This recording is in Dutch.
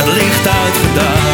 het licht uitgedaan.